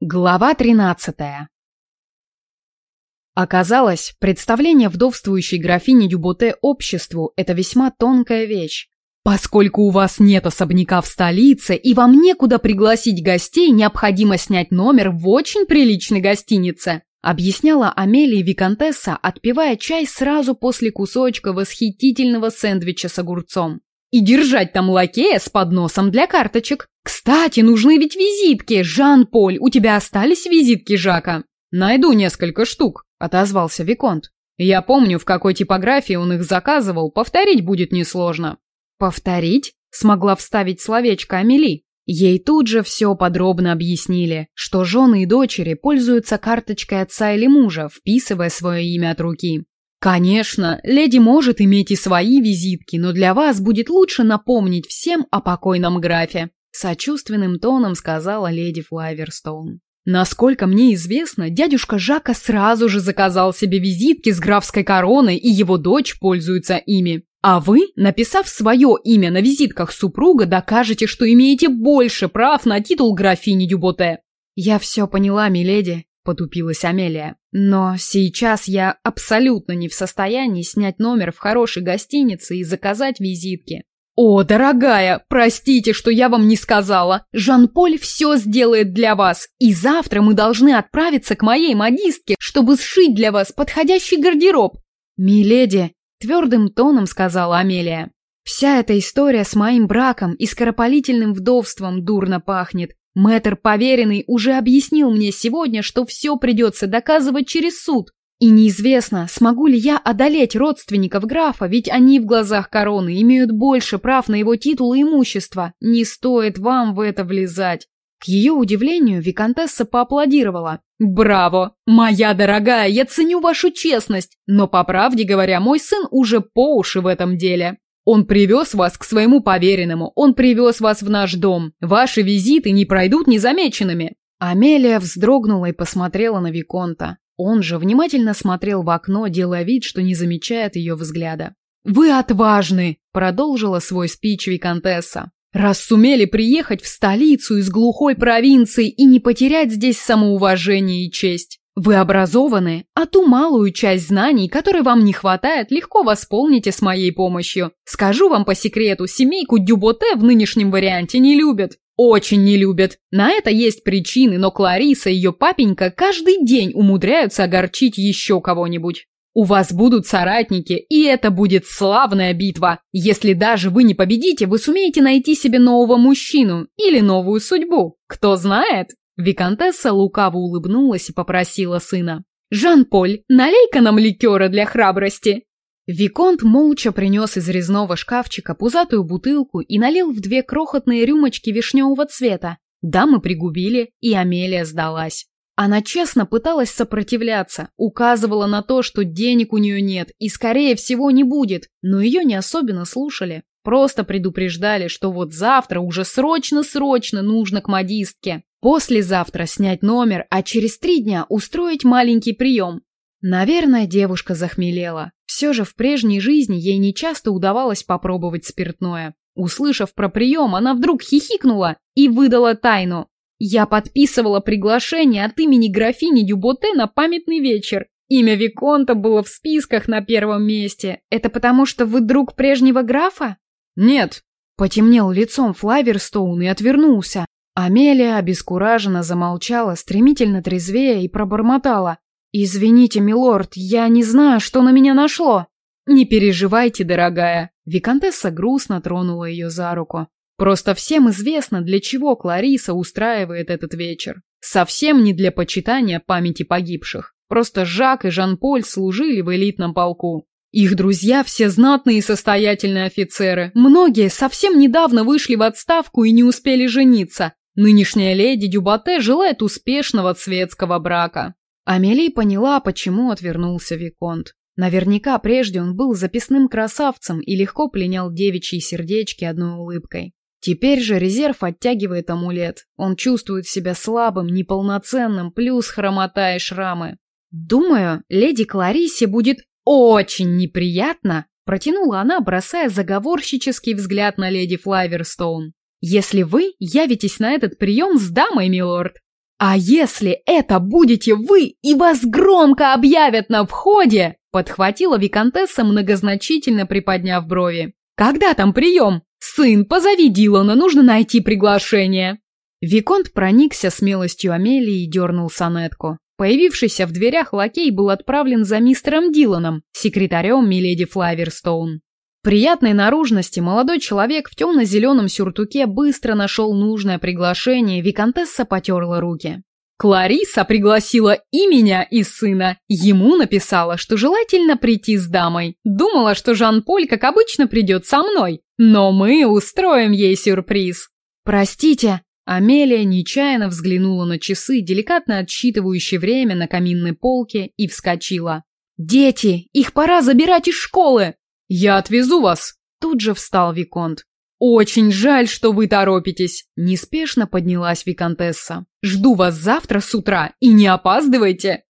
Глава 13 Оказалось, представление вдовствующей графини Дюботе обществу – это весьма тонкая вещь. Поскольку у вас нет особняка в столице и вам некуда пригласить гостей, необходимо снять номер в очень приличной гостинице, объясняла Амелия Викантесса, отпивая чай сразу после кусочка восхитительного сэндвича с огурцом. И держать там лакея с подносом для карточек. Кстати, нужны ведь визитки. Жан-Поль, у тебя остались визитки Жака? Найду несколько штук, отозвался Виконт. Я помню, в какой типографии он их заказывал, повторить будет несложно. Повторить? Смогла вставить словечко Амели. Ей тут же все подробно объяснили, что жены и дочери пользуются карточкой отца или мужа, вписывая свое имя от руки. Конечно, леди может иметь и свои визитки, но для вас будет лучше напомнить всем о покойном графе, сочувственным тоном сказала леди Флайверстоун. Насколько мне известно, дядюшка Жака сразу же заказал себе визитки с графской короной, и его дочь пользуется ими. А вы, написав свое имя на визитках супруга, докажете, что имеете больше прав на титул графини Дюботе. Я все поняла, миледи, потупилась Амелия. Но сейчас я абсолютно не в состоянии снять номер в хорошей гостинице и заказать визитки. «О, дорогая, простите, что я вам не сказала. Жан-Поль все сделает для вас, и завтра мы должны отправиться к моей модистке, чтобы сшить для вас подходящий гардероб». «Миледи», — твердым тоном сказала Амелия, — «вся эта история с моим браком и скоропалительным вдовством дурно пахнет. Мэтр поверенный уже объяснил мне сегодня, что все придется доказывать через суд. И неизвестно, смогу ли я одолеть родственников графа, ведь они в глазах короны имеют больше прав на его титул и имущество. Не стоит вам в это влезать. К ее удивлению, Викантесса поаплодировала. «Браво! Моя дорогая, я ценю вашу честность, но, по правде говоря, мой сын уже по уши в этом деле. Он привез вас к своему поверенному, он привез вас в наш дом. Ваши визиты не пройдут незамеченными». Амелия вздрогнула и посмотрела на Виконта. Он же внимательно смотрел в окно, делая вид, что не замечает ее взгляда. «Вы отважны!» – продолжила свой спич Виконтесса. «Раз сумели приехать в столицу из глухой провинции и не потерять здесь самоуважение и честь. Вы образованы, а ту малую часть знаний, которой вам не хватает, легко восполните с моей помощью. Скажу вам по секрету, семейку Дюботе в нынешнем варианте не любят. Очень не любят. На это есть причины, но Клариса и ее папенька каждый день умудряются огорчить еще кого-нибудь. У вас будут соратники, и это будет славная битва. Если даже вы не победите, вы сумеете найти себе нового мужчину или новую судьбу. Кто знает? Викантесса лукаво улыбнулась и попросила сына. «Жан-Поль, налей-ка нам ликера для храбрости!» Виконт молча принес из резного шкафчика пузатую бутылку и налил в две крохотные рюмочки вишневого цвета. Дамы пригубили, и Амелия сдалась. Она честно пыталась сопротивляться, указывала на то, что денег у нее нет и, скорее всего, не будет, но ее не особенно слушали. Просто предупреждали, что вот завтра уже срочно-срочно нужно к модистке. Послезавтра снять номер, а через три дня устроить маленький прием. Наверное, девушка захмелела. Все же в прежней жизни ей нечасто удавалось попробовать спиртное. Услышав про прием, она вдруг хихикнула и выдала тайну. «Я подписывала приглашение от имени графини Дюботе на памятный вечер. Имя Виконта было в списках на первом месте. Это потому, что вы друг прежнего графа?» «Нет». Потемнел лицом Флаверстоун и отвернулся. Амелия обескураженно замолчала, стремительно трезвея и пробормотала. «Извините, милорд, я не знаю, что на меня нашло». «Не переживайте, дорогая». Викантесса грустно тронула ее за руку. «Просто всем известно, для чего Клариса устраивает этот вечер. Совсем не для почитания памяти погибших. Просто Жак и Жан-Поль служили в элитном полку. Их друзья все знатные и состоятельные офицеры. Многие совсем недавно вышли в отставку и не успели жениться, Нынешняя леди Дюбате желает успешного светского брака. Амели поняла, почему отвернулся Виконт. Наверняка прежде он был записным красавцем и легко пленял девичьи сердечки одной улыбкой. Теперь же резерв оттягивает амулет. Он чувствует себя слабым, неполноценным, плюс хромота и шрамы. «Думаю, леди Кларисе будет очень неприятно», протянула она, бросая заговорщический взгляд на леди Флайверстоун. Если вы явитесь на этот прием с дамой, милорд. «А если это будете вы, и вас громко объявят на входе?» подхватила Викантесса, многозначительно приподняв брови. «Когда там прием? Сын, позови Дилана, нужно найти приглашение!» Виконт проникся смелостью Амелии и дернул сонетку. Появившийся в дверях лакей был отправлен за мистером Диланом, секретарем миледи Флаверстоун. Приятной наружности молодой человек в темно-зеленом сюртуке быстро нашел нужное приглашение, виконтесса потерла руки. Клариса пригласила и меня, и сына. Ему написала, что желательно прийти с дамой. Думала, что Жан-Поль, как обычно, придет со мной. Но мы устроим ей сюрприз. «Простите», Амелия нечаянно взглянула на часы, деликатно отсчитывающие время на каминной полке, и вскочила. «Дети! Их пора забирать из школы!» «Я отвезу вас!» Тут же встал Виконт. «Очень жаль, что вы торопитесь!» Неспешно поднялась Виконтесса. «Жду вас завтра с утра и не опаздывайте!»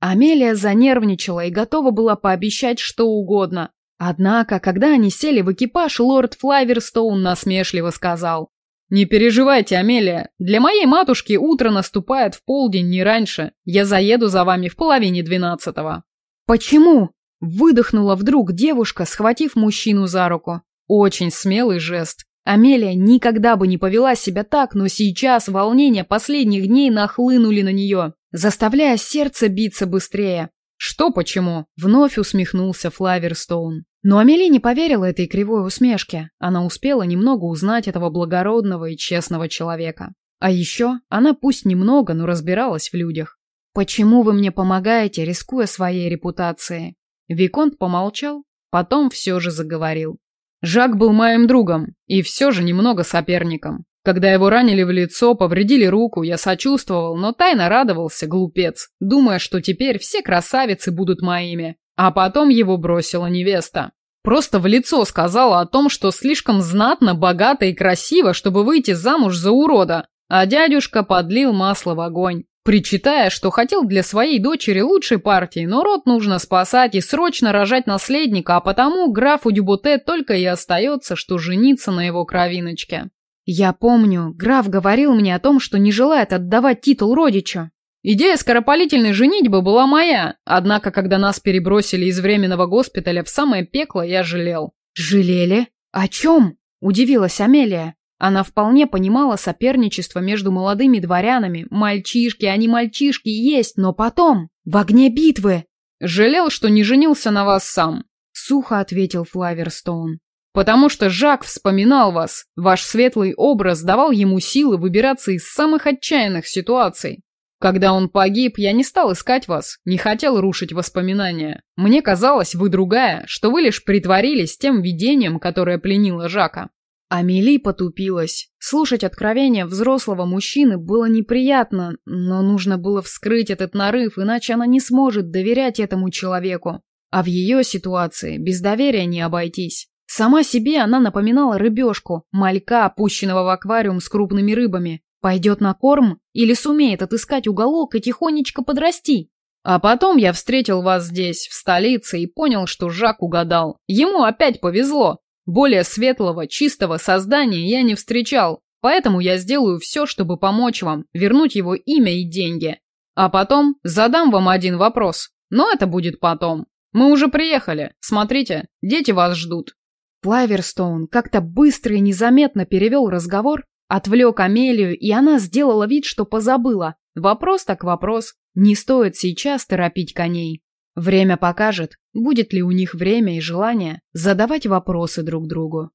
Амелия занервничала и готова была пообещать что угодно. Однако, когда они сели в экипаж, лорд Флайверстоун насмешливо сказал. «Не переживайте, Амелия. Для моей матушки утро наступает в полдень, не раньше. Я заеду за вами в половине двенадцатого». «Почему?» – выдохнула вдруг девушка, схватив мужчину за руку. Очень смелый жест. Амелия никогда бы не повела себя так, но сейчас волнения последних дней нахлынули на нее, заставляя сердце биться быстрее. «Что почему?» – вновь усмехнулся Флаверстоун. Но Амели не поверила этой кривой усмешке. Она успела немного узнать этого благородного и честного человека. А еще она пусть немного, но разбиралась в людях. «Почему вы мне помогаете, рискуя своей репутацией?» Виконт помолчал, потом все же заговорил. «Жак был моим другом, и все же немного соперником. Когда его ранили в лицо, повредили руку, я сочувствовал, но тайно радовался, глупец, думая, что теперь все красавицы будут моими. А потом его бросила невеста. Просто в лицо сказала о том, что слишком знатно, богато и красиво, чтобы выйти замуж за урода. А дядюшка подлил масло в огонь, причитая, что хотел для своей дочери лучшей партии, но род нужно спасать и срочно рожать наследника, а потому графу Дюботе только и остается, что жениться на его кровиночке. Я помню, граф говорил мне о том, что не желает отдавать титул родичу. Идея скоропалительной женитьбы была моя, однако, когда нас перебросили из временного госпиталя в самое пекло, я жалел. «Жалели? О чем?» – удивилась Амелия. Она вполне понимала соперничество между молодыми дворянами. Мальчишки, они мальчишки есть, но потом, в огне битвы. «Жалел, что не женился на вас сам», – сухо ответил Флаверстоун. «Потому что Жак вспоминал вас. Ваш светлый образ давал ему силы выбираться из самых отчаянных ситуаций. Когда он погиб, я не стал искать вас, не хотел рушить воспоминания. Мне казалось, вы другая, что вы лишь притворились тем видением, которое пленило Жака. Амели потупилась. Слушать откровения взрослого мужчины было неприятно, но нужно было вскрыть этот нарыв, иначе она не сможет доверять этому человеку. А в ее ситуации без доверия не обойтись. Сама себе она напоминала рыбешку, малька, опущенного в аквариум с крупными рыбами, Пойдет на корм или сумеет отыскать уголок и тихонечко подрасти? А потом я встретил вас здесь, в столице, и понял, что Жак угадал. Ему опять повезло. Более светлого, чистого создания я не встречал, поэтому я сделаю все, чтобы помочь вам, вернуть его имя и деньги. А потом задам вам один вопрос, но это будет потом. Мы уже приехали, смотрите, дети вас ждут. Плайверстоун как-то быстро и незаметно перевел разговор Отвлек Амелию, и она сделала вид, что позабыла. Вопрос так вопрос. Не стоит сейчас торопить коней. Время покажет, будет ли у них время и желание задавать вопросы друг другу.